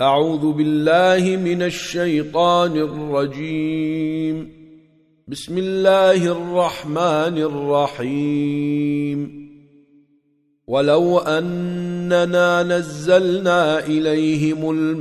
أعوذ بالله من الشيطان الرجيم. بسم الله الرحمن الرحيم. ولو أننا نزلنا إليهم الملائكة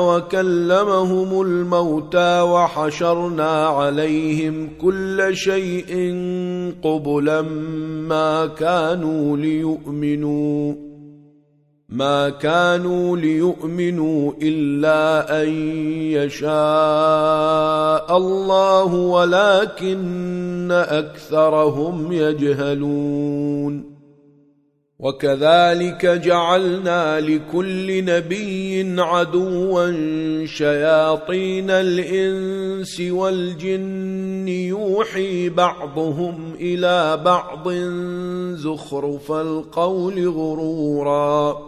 وكلمهم الموتى وحشرنا عليهم كل شيء قبلا ما كانوا ليؤمنوا. ما كانوا ليؤمنوا الا ان يشاء الله ولكن اكثرهم يجهلون وكذلك جعلنا لكل نبي عدوا شياطين الانس والجن يوحي بعضهم إلى بعض زخرف القول غرورا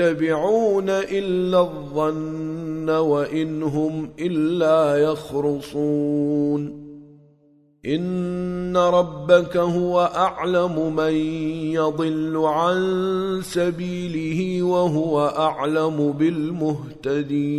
يتبعون إلا الظن وإنهم إلا يخرصون. إن ربك هو أعلم من يضل عن سبيله وهو أعلم بالمهتدين.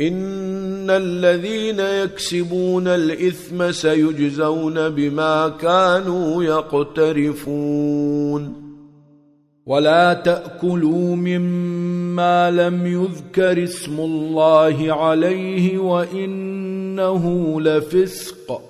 ان الذين يكسبون الاثم سيجزون بما كانوا يقترفون ولا تاكلوا مما لم يذكر اسم الله عليه وانه لفسق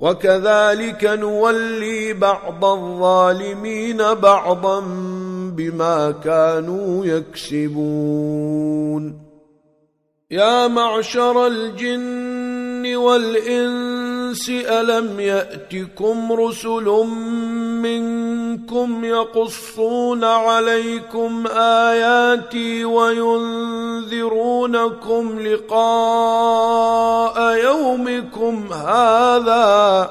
وكذلك نولي بعض الظالمين بعضا بما كانوا يكسبون يا معشر الجن والإنس الإنس ألم يأتكم رسل منكم يقصون عليكم آياتي وينذرونكم لقاء يومكم هذا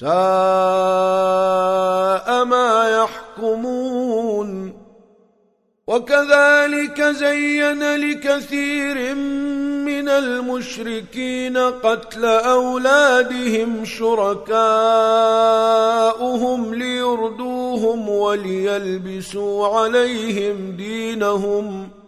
ساء ما يحكمون. وكذلك زين لكثير من المشركين قتل أولادهم شركاؤهم ليردوهم وليلبسوا عليهم دينهم وليلبسوا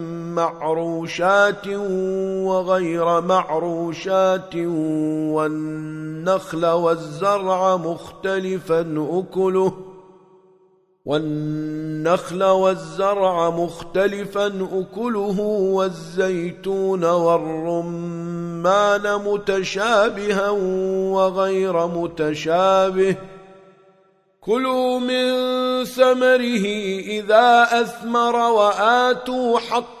معروشات وغير معروشات والنخل والزرع مختلفا أكله والنخل والزرع مختلفا أكله والزيتون والرمان متشابها وغير متشابه كلوا من ثمره إذا أثمر وآتوا حق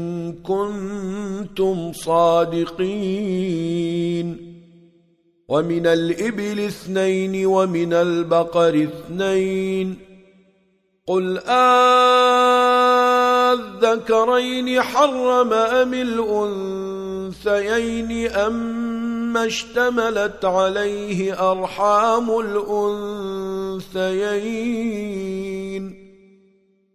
كنتم صادقين ومن الإبل اثنين ومن البقر اثنين قل آذكرين حرم أم الأنثيين أم اشتملت عليه أرحام الأنثيين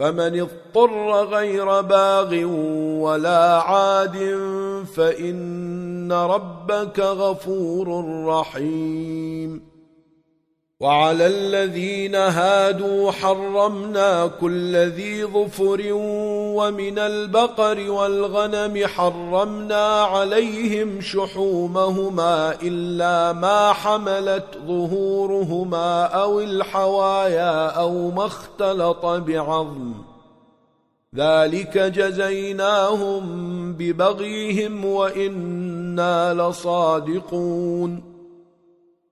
فمن اضطر غير باغ ولا عاد فإن ربك غفور رحيم. وعلى الذين هادوا حرمنا كل ذي ظفر ومن البقر والغنم حرمنا عليهم شحومهما إلا ما حملت ظهورهما أو الحوايا أو ما اختلط بعظم ذلك جزيناهم ببغيهم وإنا لصادقون